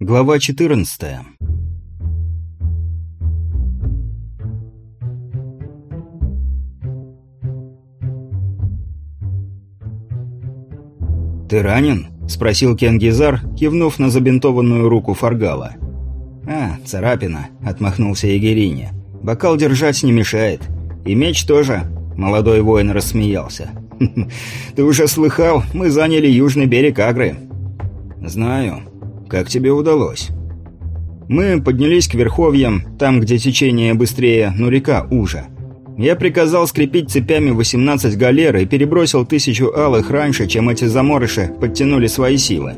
Глава 14 «Ты ранен?» – спросил Кенгизар, кивнув на забинтованную руку Фаргала. «А, царапина», – отмахнулся Егерине. «Бокал держать не мешает. И меч тоже», – молодой воин рассмеялся. «Ты уже слыхал, мы заняли южный берег Агры». «Знаю. Как тебе удалось?» «Мы поднялись к верховьям, там, где течение быстрее, но река уже. Я приказал скрепить цепями 18 галер и перебросил тысячу алых раньше, чем эти заморыши подтянули свои силы.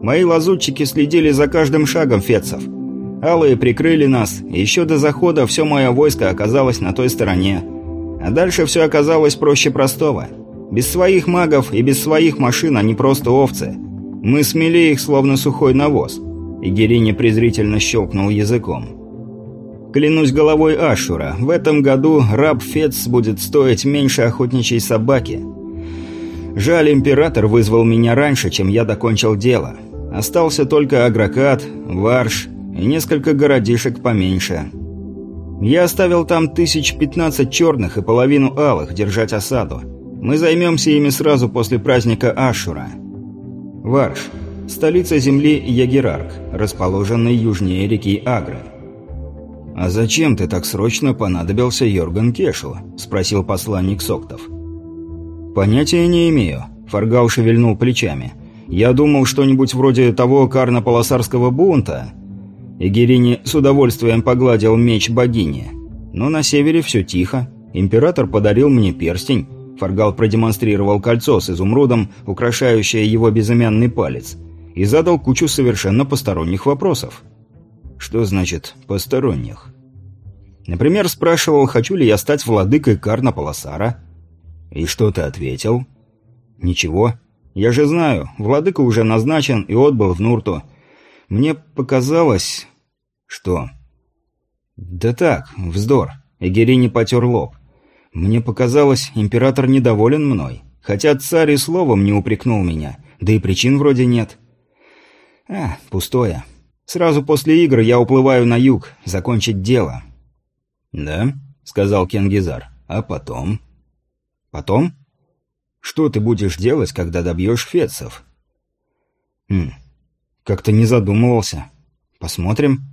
Мои лазутчики следили за каждым шагом фетцев. Алые прикрыли нас, и еще до захода все мое войско оказалось на той стороне. А дальше все оказалось проще простого. Без своих магов и без своих машин они просто овцы. Мы смели их, словно сухой навоз. И Герини презрительно щелкнул языком. Клянусь головой Ашура, в этом году раб Фец будет стоить меньше охотничьей собаки. Жаль, император вызвал меня раньше, чем я докончил дело. Остался только Агрокат, Варш и несколько городишек поменьше. Я оставил там тысяч пятнадцать черных и половину алых держать осаду. Мы займемся ими сразу после праздника Ашура. Варш – столица земли Ягерарк, расположенной южнее реки Агры. «А зачем ты так срочно понадобился Йорган Кешу?» – спросил посланник Соктов. «Понятия не имею», – Фаргал шевельнул плечами. «Я думал, что-нибудь вроде того карно-полосарского бунта». Игерини с удовольствием погладил меч богини. «Но на севере все тихо. Император подарил мне перстень». Фаргал продемонстрировал кольцо с изумрудом, украшающее его безымянный палец, и задал кучу совершенно посторонних вопросов. Что значит «посторонних»? Например, спрашивал, хочу ли я стать владыкой Карна Полосара. И что ты ответил? Ничего. Я же знаю, владыка уже назначен и отбыл в Нурту. Мне показалось... Что? Да так, вздор. Эгери не потер лоб. Мне показалось, император недоволен мной. Хотя царь и словом не упрекнул меня. Да и причин вроде нет. А, пустое. Сразу после игр я уплываю на юг, закончить дело». «Да?» — сказал Кенгизар. «А потом?» «Потом? Что ты будешь делать, когда добьешь фетцев?» «Хм, как-то не задумывался. Посмотрим».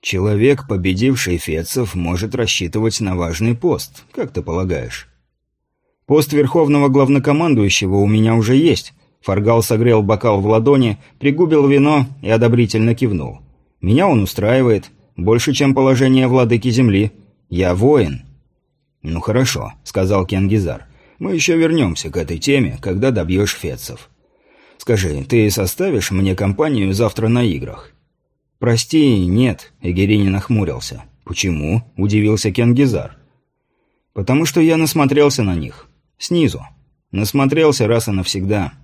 «Человек, победивший фетцев, может рассчитывать на важный пост, как ты полагаешь?» «Пост верховного главнокомандующего у меня уже есть, Фаргал согрел бокал в ладони, пригубил вино и одобрительно кивнул. «Меня он устраивает. Больше, чем положение владыки земли. Я воин». «Ну хорошо», — сказал Кенгизар. «Мы еще вернемся к этой теме, когда добьешь фетцев. Скажи, ты составишь мне компанию завтра на играх?» «Прости, нет», — Эгерини нахмурился. «Почему?» — удивился Кенгизар. «Потому что я насмотрелся на них. Снизу. Насмотрелся раз и навсегда.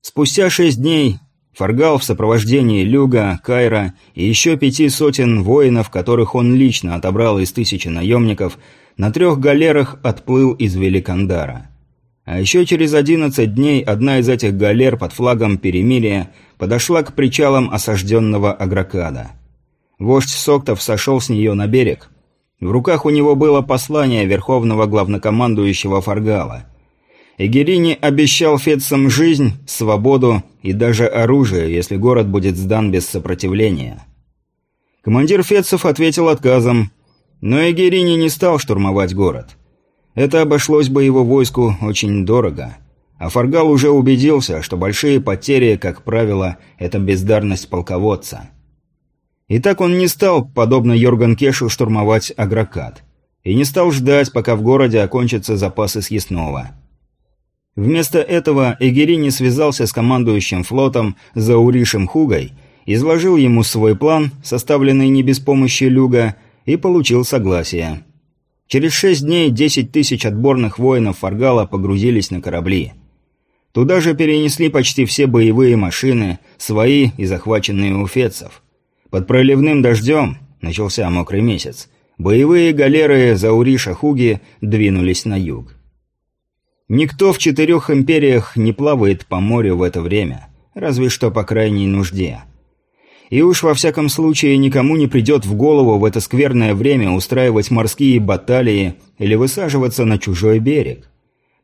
Спустя шесть дней Фаргал в сопровождении Люга, Кайра и еще пяти сотен воинов, которых он лично отобрал из тысячи наемников, на трех галерах отплыл из Великандара. А еще через одиннадцать дней одна из этих галер под флагом перемирия подошла к причалам осажденного Агрокада. Вождь Соктов сошел с нее на берег. В руках у него было послание верховного главнокомандующего Фаргала – Эгерини обещал фетцам жизнь, свободу и даже оружие, если город будет сдан без сопротивления. Командир фетцев ответил отказом, но Эгерини не стал штурмовать город. Это обошлось бы его войску очень дорого. А Фаргал уже убедился, что большие потери, как правило, это бездарность полководца. И так он не стал, подобно Йорган Кешу, штурмовать Агрокат. И не стал ждать, пока в городе окончатся запасы съестного. Вместо этого Эгерини связался с командующим флотом Зауришем Хугой, изложил ему свой план, составленный не без помощи Люга, и получил согласие. Через шесть дней десять тысяч отборных воинов Фаргала погрузились на корабли. Туда же перенесли почти все боевые машины, свои и захваченные у фетцев. Под проливным дождем, начался мокрый месяц, боевые галеры Зауриша Хуги двинулись на юг. Никто в четырех империях не плавает по морю в это время. разве что по крайней нужде. И уж во всяком случае никому не придет в голову в это скверное время устраивать морские баталии или высаживаться на чужой берег.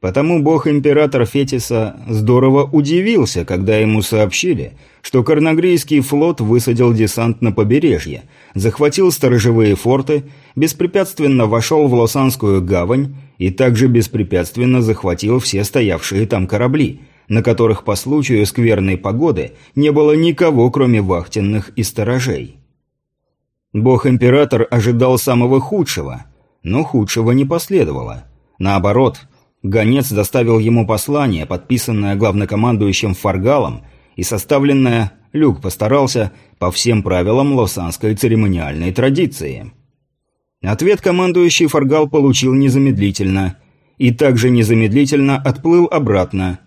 Потому бог-император Фетиса здорово удивился, когда ему сообщили, что Карнагрийский флот высадил десант на побережье, захватил сторожевые форты, беспрепятственно вошел в Лосанскую гавань и также беспрепятственно захватил все стоявшие там корабли, на которых по случаю скверной погоды не было никого, кроме вахтенных и сторожей. Бог-император ожидал самого худшего, но худшего не последовало. Наоборот – Гонец доставил ему послание, подписанное главнокомандующим Фаргалом и составленное, Люк постарался, по всем правилам лосанской церемониальной традиции. Ответ командующий Фаргал получил незамедлительно и также незамедлительно отплыл обратно.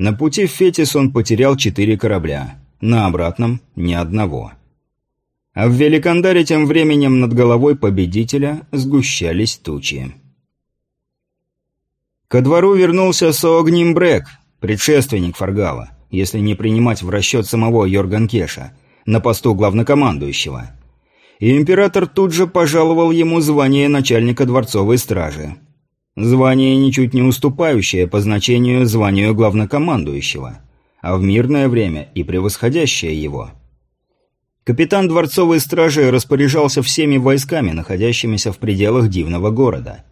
На пути в Фетис он потерял четыре корабля, на обратном – ни одного. А в Великандаре тем временем над головой победителя сгущались тучи. Ко двору вернулся Соогним Брэк, предшественник Фаргала, если не принимать в расчет самого Йорган Кеша, на посту главнокомандующего. И император тут же пожаловал ему звание начальника дворцовой стражи. Звание ничуть не уступающее по значению званию главнокомандующего, а в мирное время и превосходящее его. Капитан дворцовой стражи распоряжался всеми войсками, находящимися в пределах дивного города –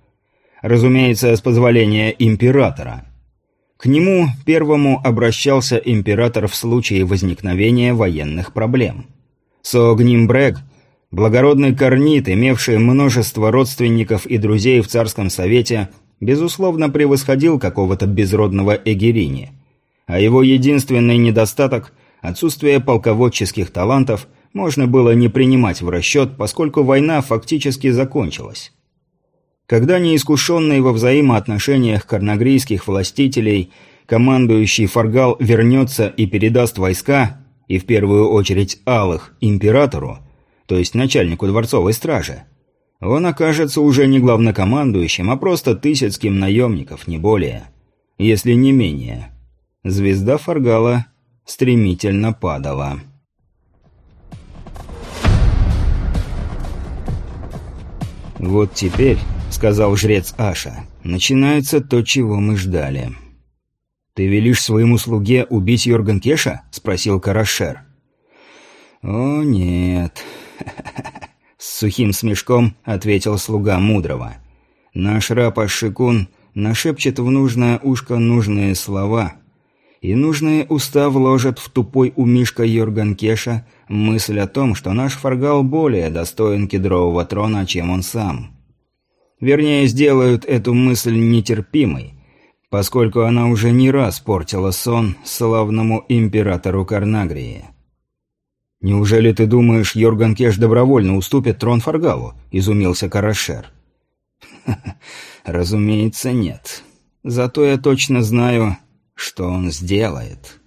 Разумеется, с позволения императора. К нему первому обращался император в случае возникновения военных проблем. Соогнимбрег, благородный корнит, имевший множество родственников и друзей в царском совете, безусловно превосходил какого-то безродного Эгерини. А его единственный недостаток – отсутствие полководческих талантов – можно было не принимать в расчет, поскольку война фактически закончилась. Когда неискушенный во взаимоотношениях карнагрийских властителей командующий Фаргал вернется и передаст войска, и в первую очередь алых, императору, то есть начальнику дворцовой стражи, он окажется уже не главнокомандующим, а просто тысяцким наемников, не более, если не менее. Звезда Фаргала стремительно падала. Вот теперь — сказал жрец Аша. «Начинается то, чего мы ждали». «Ты велишь своему слуге убить Йорган Кеша?» — спросил Карашер. «О, нет». С сухим смешком ответил слуга мудрого. «Наш раб Ашикун нашепчет в нужное ушко нужные слова, и нужные уста вложат в тупой умишка Йорган Кеша мысль о том, что наш Фаргал более достоин кедрового трона, чем он сам». Вернее, сделают эту мысль нетерпимой, поскольку она уже не раз портила сон славному императору Карнагрии. «Неужели ты думаешь, Йорган Кеш добровольно уступит трон Фаргалу?» – изумился Карашер. «Разумеется, нет. Зато я точно знаю, что он сделает».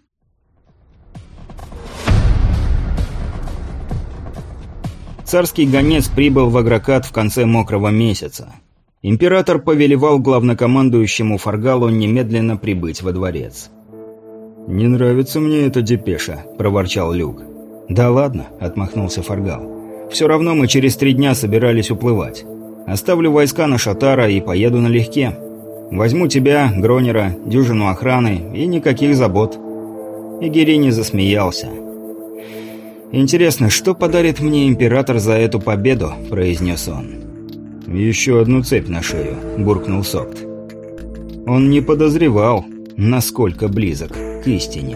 Царский гонец прибыл в Агрокат в конце мокрого месяца. Император повелевал главнокомандующему Фаргалу немедленно прибыть во дворец. «Не нравится мне эта депеша», – проворчал Люк. «Да ладно», – отмахнулся Фаргал. «Все равно мы через три дня собирались уплывать. Оставлю войска на Шатара и поеду налегке. Возьму тебя, Гронера, дюжину охраны и никаких забот». Игерини засмеялся. «Интересно, что подарит мне император за эту победу?» – произнес он. «Еще одну цепь на шею», – буркнул Сокт. Он не подозревал, насколько близок к истине.